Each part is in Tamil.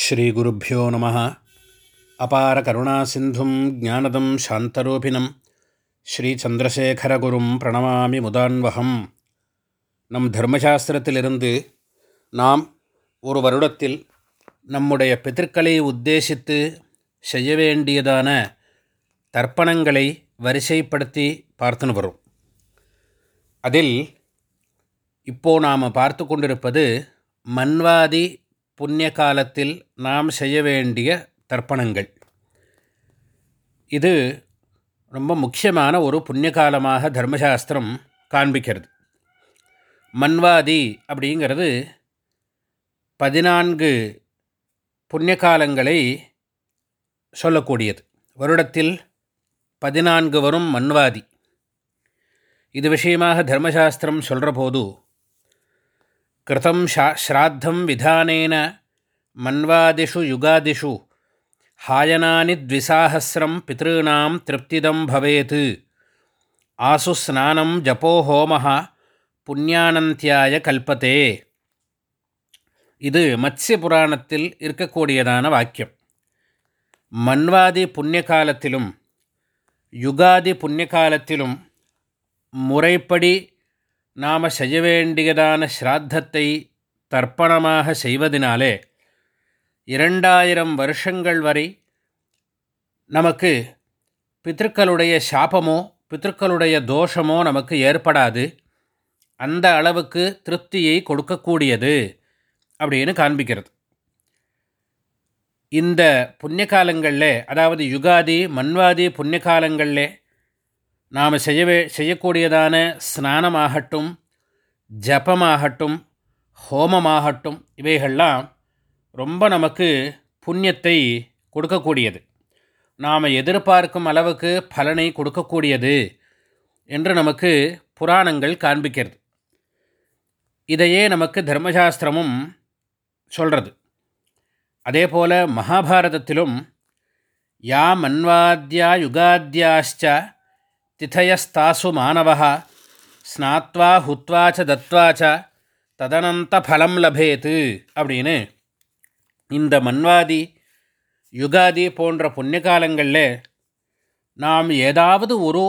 ஸ்ரீகுருப்போ நம. அபார கருணா சிந்தும் ஜானதம் சாந்தரூபிணம். ஸ்ரீச்சந்திரசேகரகுரும் பிரணமாமி முதான்வகம். நம் தர்மசாஸ்திரத்திலிருந்து நாம் ஒரு வருடத்தில் நம்முடைய பித்திருக்களை உத்தேசித்து செய்ய வேண்டியதான தர்ப்பணங்களை வரிசைப்படுத்தி பார்த்துன்னு வரும் அதில் இப்போது நாம் பார்த்து கொண்டிருப்பது மன்வாதி புண்ணிய காலத்தில் நாம் செய்ய வேண்டிய தர்ப்பணங்கள். இது ரொம்ப முக்கியமான ஒரு புண்ணிய காலமாக தர்மசாஸ்திரம் காண்பிக்கிறது. மன்வாதி அப்படிங்கிறது பதினான்கு புண்ணிய காலங்களை சொல்லக்கூடியது. வருடத்தில் பதினான்கு வரும் மன்வாதி. இது விஷயமாக தர்மசாஸ்திரம் சொல்கிற போது கிருதம் ஷா ஸ்ராத்தம் விதானேன மன்வாதிஷு யுகாதிஷு ஹாயனானி த்விசாஹசிரம் பிதॄணாம் திருப்திதம் பவேத் ஆசு ஸ்நானம் ஜப்போ ஹோம புண்ணியானந்தியாய கல்பத்தே இது மத்ய புராணத்தில் இருக்கக்கூடியதான வாக்கியம் மன்வாதி புண்ணிய காலத்திலும் யுகாதி புண்ணிய காலத்திலும் முறைப்படி நாம் செய்ய வேண்டியதான ஸ்ராத்தத்தை தர்ப்பணமாக செய்வதனாலே இரண்டாயிரம் வருஷங்கள் வரை நமக்கு பித்திருக்களுடைய சாபமோ பித்திருக்களுடைய தோஷமோ நமக்கு ஏற்படாது. அந்த அளவுக்கு திருப்தியை கொடுக்கக்கூடியது அப்படின்னு காண்பிக்கிறது. இந்த புண்ணிய காலங்களில் அதாவது யுகாதி மன்வாதி புண்ணிய காலங்களில் நாம் செய்யவே செய்யக்கூடியதான ஸ்நானமாகட்டும் ஜபமாகட்டும் ஹோமமாகட்டும் இவைகள்லாம் ரொம்ப நமக்கு புண்ணியத்தை கொடுக்கக்கூடியது. நாம் எதிர்பார்க்கும் அளவுக்கு பலனை கொடுக்கக்கூடியது என்று நமக்கு புராணங்கள் காண்பிக்கிறது. இதையே நமக்கு தர்மசாஸ்திரமும் சொல்கிறது அதே போல் மகாபாரதத்திலும் யா மன்வாத்யா யுகாத்யாச்ச திதயஸ்தாசு மாணவா ஸ்நாத்வா ஹுத்வா ச தத்வா ச ததனந்த ஃபலம் லபேத்து அப்படின்னு இந்த மன்வாதி யுகாதி போன்ற புண்ணிய காலங்களில் நாம் ஏதாவது ஒரு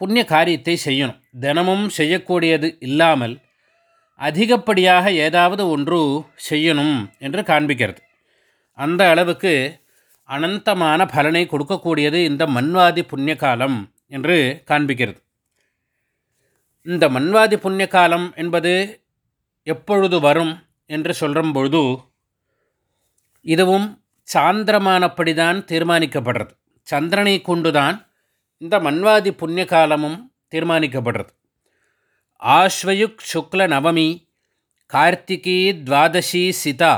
புண்ணிய காரியத்தை செய்யணும். தினமும் செய்யக்கூடியது இல்லாமல் அதிகப்படியாக ஏதாவது ஒன்று செய்யணும் என்று காண்பிக்கிறது. அந்த அளவுக்கு அனந்தமான பலனை கொடுக்கக்கூடியது இந்த மன்வாதி புண்ணிய காலம் என்று காண்பிக்கிறது. இந்த மன்வாதி புண்ணிய காலம் என்பது எப்பொழுது வரும் என்று சொல்கிற பொழுது இதுவும் சாந்திரமானப்படி தான் தீர்மானிக்கப்படுறது. சந்திரனை கொண்டுதான் இந்த மன்வாதி புண்ணிய காலமும் தீர்மானிக்கப்படுறது. ஆஸ்வயுக் சுக்ல நவமி கார்த்திகி துவாதசி சிதா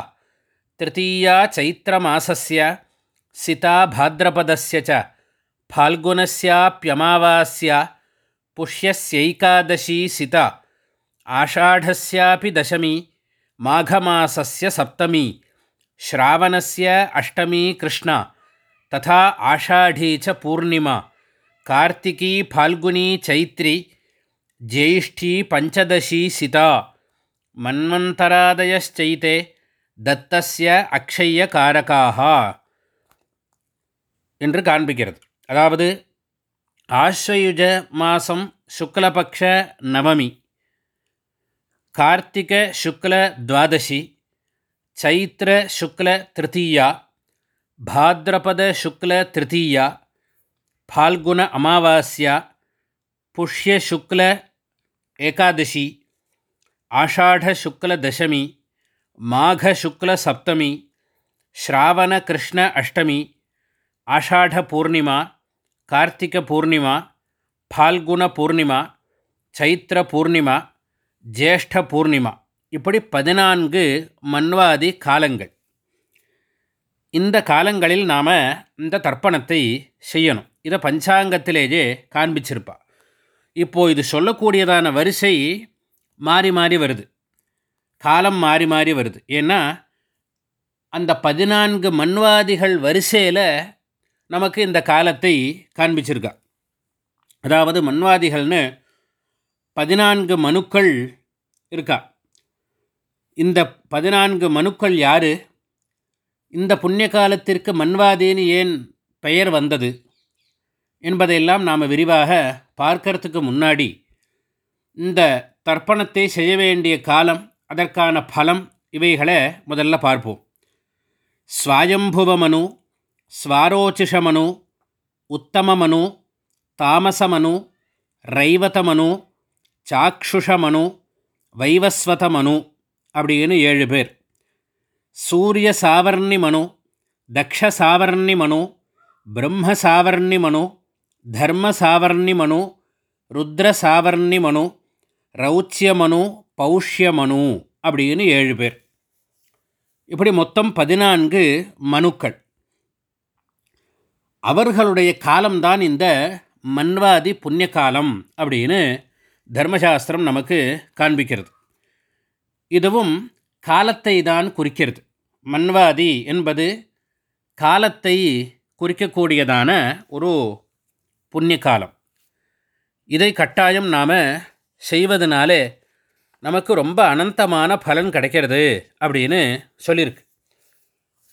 திருத்தீயா சைத்திரமாசஸ்ய सिता भाद्रपदस्य च, फाल्गुनस्याप्यमावास्या, पुष्यस्यैकादशी सिता, आषाढस्यापि दशमी, माघमासस्य सप्तमी, श्रावणस्य अष्टमी कृष्ण, तथा आषाढी च पूर्णिमा, कार्तिकी फाल्गुनी चैत्री, ज्येष्ठी पञ्चदशी सिता, मन्वन्तरादयश्चैते, दत्तस्य अक्षय्यकारकाः। என்று காண்பிக்கிறது. அதாவது ஆஸ்வயுஜ மாதம் சுக்லபக்ஷ நவமி கார்த்திக சுக்ல துவாதசி சைத்திர சுக்ல திருத்தீயா பாத்ரபத சுக்ல திருத்தீயா ஃபால்குண அமாவாஸ்யா புஷ்ய சுக்ல ஏகாதசி ஆஷாட சுக்ல தசமி மாக சுக்ல சப்தமி ஸ்ராவண கிருஷ்ண அஷ்டமி ஆஷாட பூர்ணிமா கார்த்திக பூர்ணிமா ஃபால்குண பூர்ணிமா சைத்திர பூர்ணிமா ஜேஷ்ட பூர்ணிமா இப்படி பதினான்கு மன்வாதி காலங்கள். இந்த காலங்களில் நாம் இந்த தர்ப்பணத்தை செய்யணும். இதை பஞ்சாங்கத்திலேயே காண்பிச்சிருப்பா. இப்போது இது சொல்லக்கூடியதான வரிசை மாறி மாறி வருது. காலம் மாறி மாறி வருது. ஏன்னா அந்த பதினான்கு மன்வாதிகள் வரிசையில் நமக்கு இந்த காலத்தை காண்பிச்சிருக்கா. அதாவது மன்வாதிகள்னு பதினான்கு மனுக்கள் இருக்கா. இந்த பதினான்கு மனுக்கள் யார்? இந்த புண்ணிய காலத்திற்கு மன்வாதின்னு ஏன் பெயர் வந்தது? என்பதையெல்லாம் நாம் விரிவாக பார்க்கறதுக்கு முன்னாடி இந்த தர்ப்பணத்தை செய்ய வேண்டிய காலம் அதற்கான பலம் இவைகளை முதல்ல பார்ப்போம். ஸ்வாயம்புவமனு ஸ்வாரோச்சிஷமனு உத்தமமனு தாமசமனு ரைவதமனு சாக்ஷுஷமனு வைவஸ்வதமனு அப்படின்னு ஏழு பேர் சூரிய சாவர்ணி மனு தக்ஷ சாவர்ணி மனு பிரம்ம சாவர்ணி மனு தர்ம சாவர்ணி மனு ருத்ர சாவர்ணி மனு ரௌச்சியமனு பௌஷ்யமனு அப்படின்னு ஏழு பேர் இப்படி மொத்தம் பதினான்கு மனுக்கள் அவர்களுடைய காலம்தான் இந்த மன்வாதி புண்ணிய காலம் அப்படின்னு தர்மசாஸ்திரம் நமக்கு காண்பிக்கிறது. இதுவும் காலத்தை தான் குறிக்கிறது. மன்வாதி என்பது காலத்தை குறிக்கக்கூடியதான ஒரு புண்ணிய காலம் இதை கட்டாயம் நாம் செய்வதனாலே நமக்கு ரொம்ப அனந்தமான பலன் கிடைக்கிறது அப்படின்னு சொல்லியிருக்கு.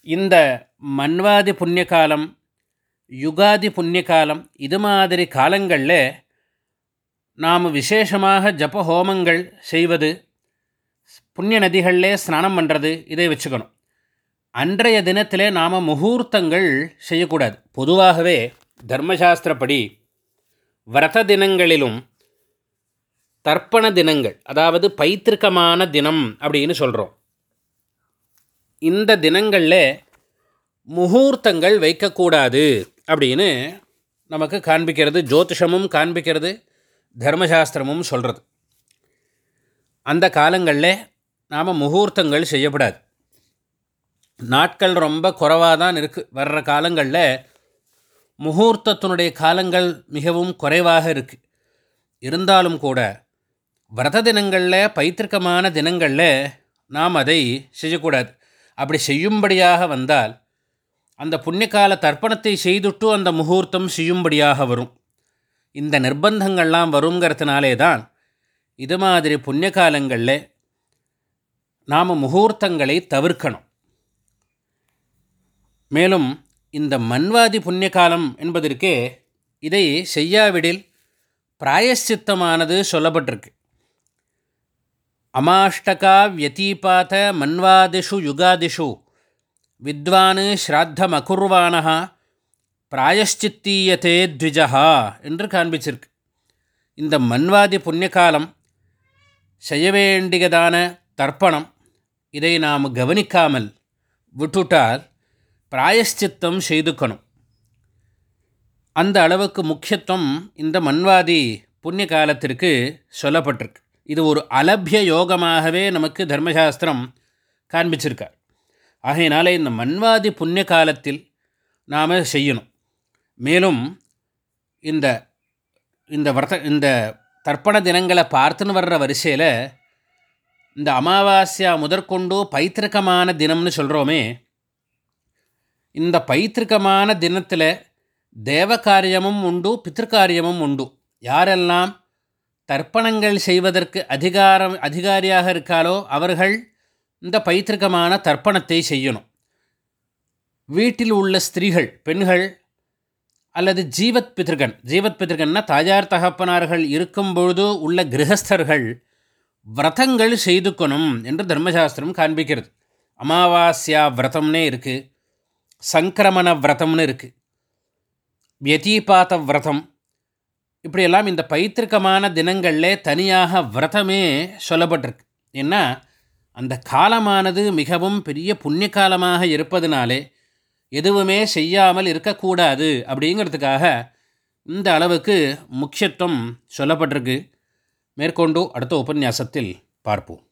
இந்த மன்வாதி புண்ணிய காலம் யுகாதி புண்ணிய காலம் இது மாதிரி காலங்களில் நாம் விசேஷமாக ஜப ஹோமங்கள் செய்வது புண்ணிய நதிகளிலே ஸ்நானம் பண்ணுறது இதை வச்சுக்கணும். அன்றைய தினத்தில் நாம் முகூர்த்தங்கள் செய்யக்கூடாது. பொதுவாகவே தர்மசாஸ்திரப்படி விரத தினங்களிலும் தர்ப்பண தினங்கள் அதாவது பைத்திருக்கமான தினம் அப்படின்னு சொல்கிறோம் இந்த தினங்களில் முகூர்த்தங்கள் வைக்கக்கூடாது. அப்படின்னு நமக்கு காண்பிக்கிறது ஜோதிஷமும் காண்பிக்கிறது தர்மசாஸ்திரமும் சொல்கிறது அந்த காலங்களில் நாம் முகூர்த்தங்கள் செய்யப்படாது. நாட்கள் ரொம்ப குறைவாக தான் இருக்குது வர்ற காலங்களில் முகூர்த்தத்தினுடைய காலங்கள் மிகவும் குறைவாக இருக்குது இருந்தாலும் கூட விரத தினங்களில் பைத்திருக்கமான தினங்களில் நாம் அதை செய்யக்கூடாது. அப்படி செய்யும்படியாக வந்தால் அந்த புண்ணியகால தர்ப்பணத்தை செய்துட்டு அந்த முகூர்த்தம் செய்யும்படியாக வரும். இந்த நிர்பந்தங்கள்லாம் வருங்கிறதுனாலே தான் இது மாதிரி புண்ணிய காலங்களில் நாம் முகூர்த்தங்களை தவிர்க்கணும். மேலும் இந்த மன்வாதி புண்ணிய காலம் என்பதற்கே இதை செய்யாவிடில் பிராயசித்தமானது சொல்லப்பட்டிருக்கு. அமாஷ்டகா வியதீபாத மன்வாதிஷு யுகாதிஷு வித்வான் ஸ்ராத்தமகுர்வானஹா பிராயஷ்சித்தீயத்தே த்விஜா என்று காண்பிச்சிருக்கு. இந்த மன்வாதி புண்ணியகாலம் செய்ய வேண்டியதான தர்ப்பணம் இதை நாம் கவனிக்காமல் விட்டுட்டால் பிராயஷ்சித்தம் செய்துக்கணும். அந்த அளவுக்கு முக்கியத்துவம் இந்த மன்வாதி புண்ணிய காலத்திற்கு சொல்லப்பட்டிருக்கு. இது ஒரு அலபிய யோகமாகவே நமக்கு தர்மசாஸ்திரம் காண்பிச்சிருக்கார். ஆகையினால இந்த மன்வாதி புண்ணிய காலத்தில் நாம் செய்யணும். மேலும் இந்த இந்த வர்த்த இந்த தர்ப்பண தினங்களை பார்த்துன்னு வர்ற வரிசையில் இந்த அமாவாஸ்யா முதற்கொண்டு பைத்திருக்கமான தினம்னு சொல்கிறோமே இந்த பைத்திருக்கமான தினத்தில் தேவ காரியமும் உண்டு பித்திருக்காரியமும் உண்டு. யாரெல்லாம் தர்ப்பணங்கள் செய்வதற்கு அதிகாரம் அதிகாரியாக இருக்காலோ அவர்கள் இந்த பைத்திருக்கமான தர்ப்பணத்தை செய்யணும். வீட்டில் உள்ள ஸ்திரீகள் பெண்கள் அல்லது ஜீவத் பிதிருகன் ஜீவத் பிதிருகன்னா தாயார் தகப்பனார்கள் இருக்கும் பொழுது உள்ள கிரகஸ்தர்கள் விரதங்கள் செய்துக்கணும் என்று தர்மசாஸ்திரம் காண்பிக்கிறது. அமாவாஸ்யா விரதம்னே இருக்குது சங்கிரமண விரதம்னு இருக்குது வியதீபாத விரதம். இப்படியெல்லாம் இந்த பைத்திருக்கமான தினங்களில் தனியாக விரதமே சொல்லப்பட்டிருக்கு. ஏன்னா அந்த காலமானது மிகவும் பெரிய புண்ணிய காலமாக இருப்பதனாலே எதுவுமே செய்யாமல் இருக்கக்கூடாது அப்படிங்கிறதுக்காக இந்த அளவுக்கு முக்கியத்துவம் சொல்லப்பட்டிருக்கு. மேற்கொண்டு அடுத்த உபன்யாசத்தில் பார்ப்போம்.